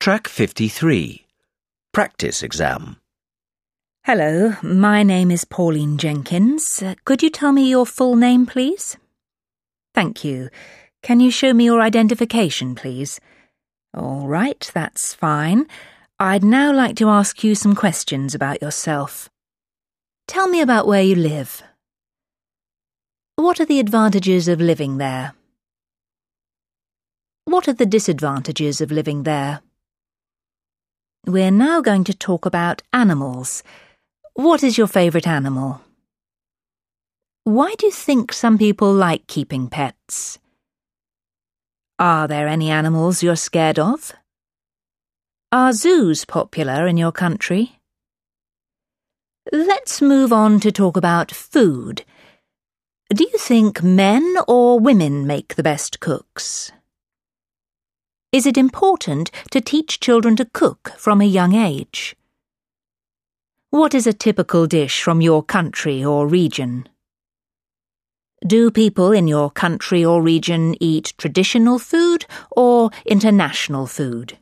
Track 53. Practice exam. Hello, my name is Pauline Jenkins. Uh, could you tell me your full name, please? Thank you. Can you show me your identification, please? All right, that's fine. I'd now like to ask you some questions about yourself. Tell me about where you live. What are the advantages of living there? What are the disadvantages of living there? We're now going to talk about animals. What is your favourite animal? Why do you think some people like keeping pets? Are there any animals you're scared of? Are zoos popular in your country? Let's move on to talk about food. Do you think men or women make the best cooks? Is it important to teach children to cook from a young age? What is a typical dish from your country or region? Do people in your country or region eat traditional food or international food?